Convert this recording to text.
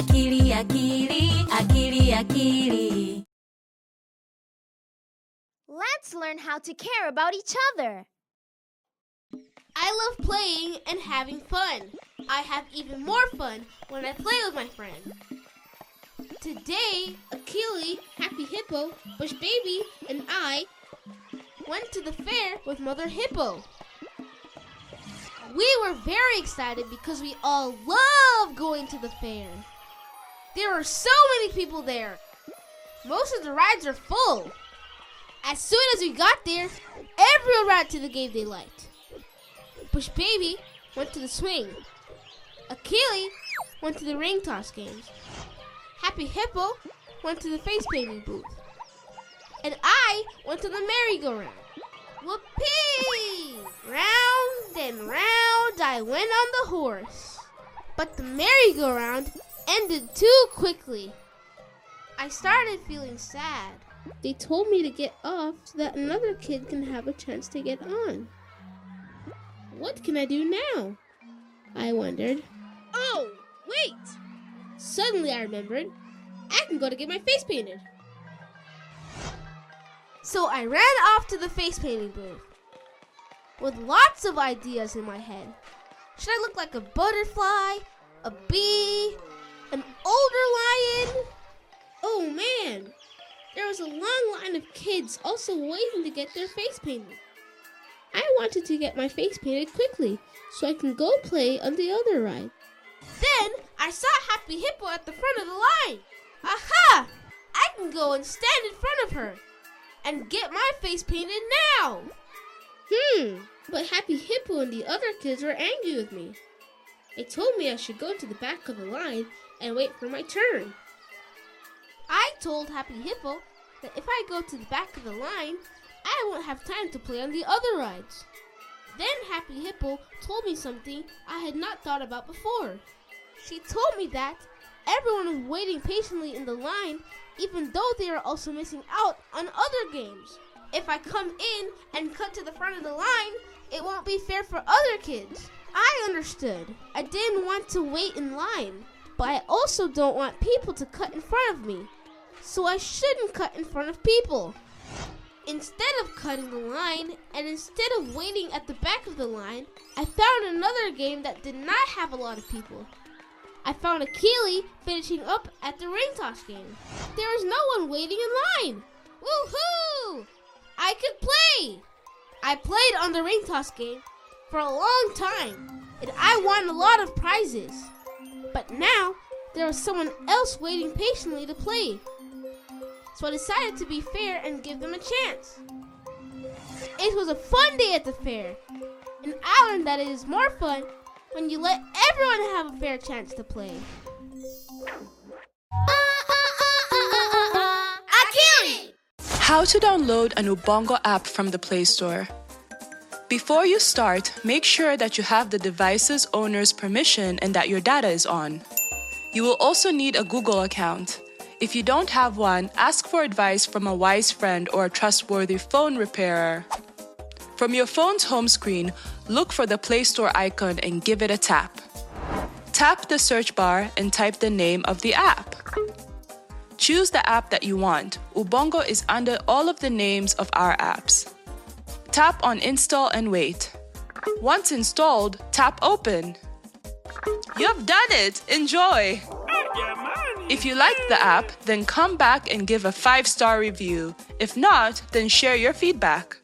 Akili, akili, akili, akili. Let's learn how to care about each other. I love playing and having fun. I have even more fun when I play with my friends. Today, Akili, Happy Hippo, Bush Baby, and I went to the fair with Mother Hippo. We were very excited because we all love going to the fair. There were so many people there. Most of the rides are full. As soon as we got there, everyone ran to the game they liked. Bush Baby went to the swing. Akili went to the ring toss games. Happy Hippo went to the face painting booth. And I went to the merry-go-round. Whoopee! Round and round I went on the horse. But the merry-go-round ended too quickly. I started feeling sad. They told me to get off so that another kid can have a chance to get on. What can I do now? I wondered. Oh, wait! Suddenly I remembered I can go to get my face painted. So I ran off to the face painting booth with lots of ideas in my head. Should I look like a butterfly, a bee, an older lion? Oh man, there was a long line of kids also waiting to get their face painted. I wanted to get my face painted quickly so I can go play on the other ride. Then I saw Happy Hippo at the front of the line. Aha! I can go and stand in front of her and get my face painted now. Hmm, but Happy Hippo and the other kids were angry with me. They told me I should go to the back of the line and wait for my turn. I told Happy Hippo that if I go to the back of the line, I won't have time to play on the other rides. Then Happy Hippo told me something I had not thought about before. She told me that everyone is waiting patiently in the line even though they are also missing out on other games. If I come in and cut to the front of the line, it won't be fair for other kids. I understood. I didn't want to wait in line, but I also don't want people to cut in front of me. So I shouldn't cut in front of people. Instead of cutting the line and instead of waiting at the back of the line, I found another game that did not have a lot of people. I found Akili finishing up at the ring toss game. There was no one waiting in line. Woohoo! I could play! I played on the ring toss game for a long time, and I won a lot of prizes. But now, there was someone else waiting patiently to play. So I decided to be fair and give them a chance. It was a fun day at the fair, and I learned that it is more fun when you let everyone have a fair chance to play. How to download an Ubongo app from the Play Store. Before you start, make sure that you have the device's owner's permission and that your data is on. You will also need a Google account. If you don't have one, ask for advice from a wise friend or a trustworthy phone repairer. From your phone's home screen, look for the Play Store icon and give it a tap. Tap the search bar and type the name of the app. Choose the app that you want. Ubongo is under all of the names of our apps. Tap on Install and wait. Once installed, tap Open. You've done it! Enjoy! If you like the app, then come back and give a five star review. If not, then share your feedback.